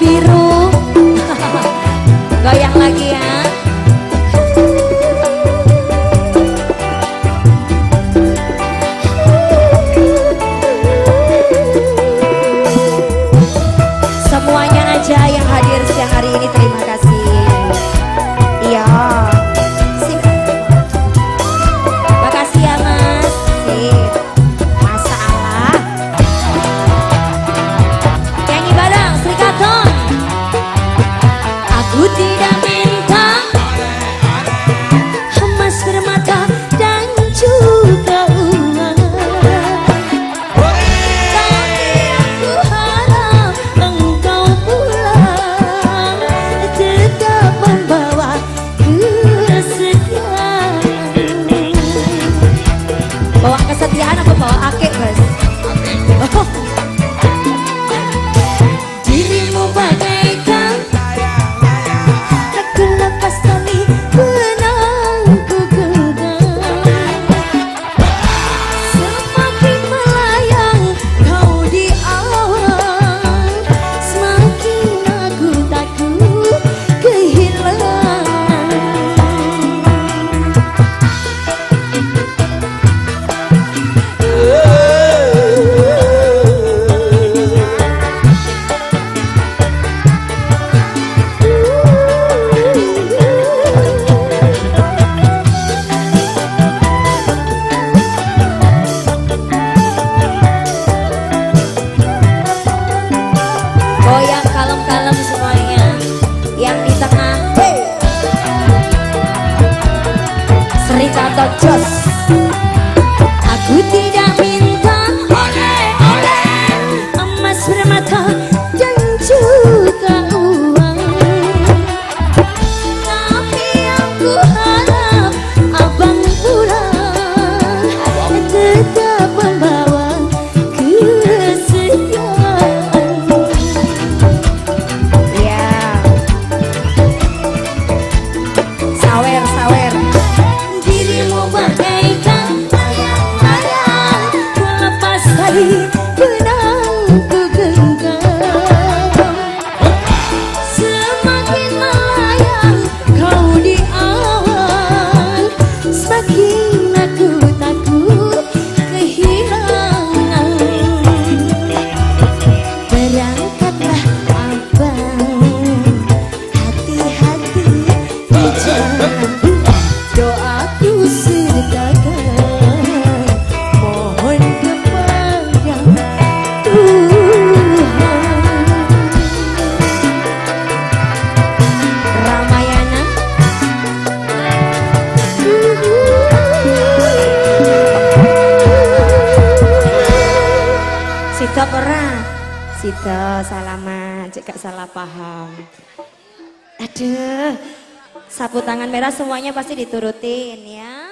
biru. I not just Sido salaman, cek salah paham. Aduh, sapu tangan merah semuanya pasti diturutin ya.